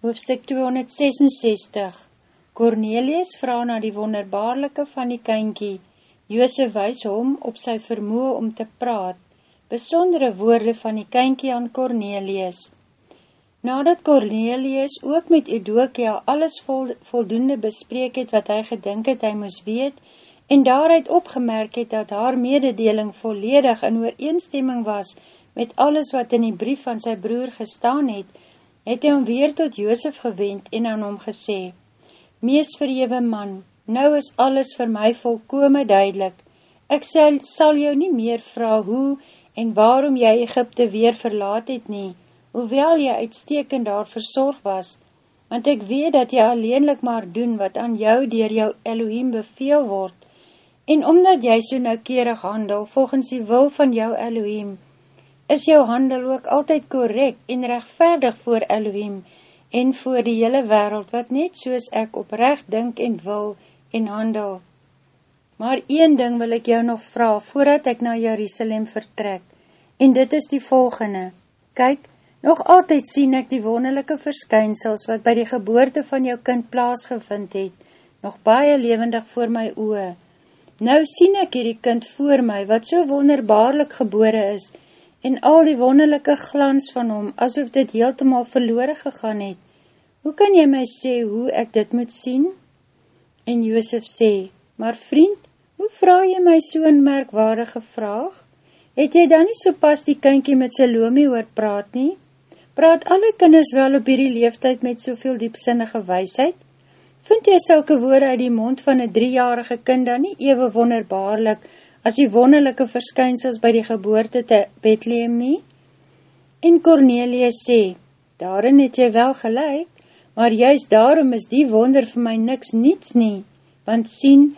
Hoofstuk 266 Cornelius vraag na die wonderbaarlike van die kynkie. Joosef wys hom op sy vermoe om te praat. Besondere woorde van die kynkie aan Cornelius. Nadat Cornelius ook met Edokia alles vol, voldoende bespreek het wat hy gedink het hy moes weet, en daaruit opgemerk het dat haar mededeling volledig in ooreenstemming was met alles wat in die brief van sy broer gestaan het, het hy hom weer tot Joosef gewend en aan hom gesê, Mees verhewe man, nou is alles vir my volkome duidelik. Ek sal, sal jou nie meer vraag hoe en waarom jy Egypte weer verlaat het nie, hoewel jy uitstekend daar verzorg was, want ek weet dat jy alleenlik maar doen wat aan jou dier jou Elohim beveel word, en omdat jy so noukeerig handel volgens die wil van jou Elohim, is jou handel ook altyd korrek en rechtvaardig voor Elohim en voor die hele wereld, wat net soos ek oprecht dink en wil en handel. Maar een ding wil ek jou nog vraag, voordat ek na Jerusalem vertrek, en dit is die volgende. Kyk, nog altyd sien ek die wonderlijke verskynsels, wat by die geboorte van jou kind plaasgevind het, nog baie levendig voor my oe. Nou sien ek hierdie kind voor my, wat so wonderbaarlik gebore is, en al die wonderlijke glans van hom, asof dit heeltemaal verloore gegaan het. Hoe kan jy my sê hoe ek dit moet sien? En Joosef sê, maar vriend, hoe vraag jy my so'n merkwaardige vraag? Het jy dan nie so pas die kynkie met Salome oor praat nie? Praat alle kinders wel op hierdie leeftijd met soveel diepsinnige weisheid? Vind jy sylke woorde uit die mond van een driejarige kind dan nie ewe wonderbaarlik, as die wonderlijke verskynsels by die geboorte te Bethlehem nie? En Cornelius sê, daarin het jy wel gelijk, maar juist daarom is die wonder vir my niks niets nie, want sien,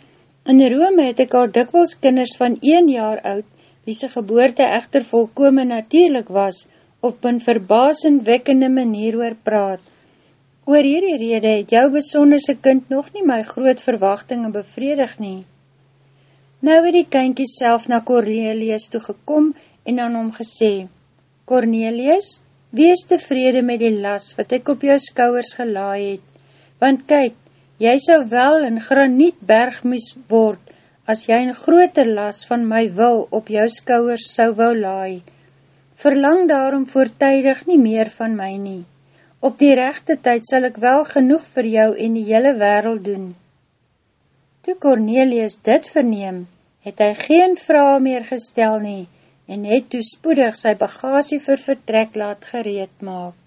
in Rome het ek al dikwels kinders van 1 jaar oud, wie sy geboorte echter volkome natuurlijk was, op een verbasend wekkende manier oor praat. Oor hierdie rede het jou besonderse kind nog nie my groot verwachtinge bevredig nie. Nou het die kynkie self na Cornelius toegekom en aan hom gesê, Cornelius, wees tevrede met die las wat ek op jou skouwers gelaai het, want kyk, jy sal wel in graniet berg mis word, as jy een groter las van my wil op jou skouwers sou wou laai. Verlang daarom voortijdig nie meer van my nie. Op die rechte tyd sal ek wel genoeg vir jou en die hele wereld doen. Toe Cornelius dit verneem, het hy geen vraag meer gestel nie en het toespoedig sy bagasie vir vertrek laat gereed maak.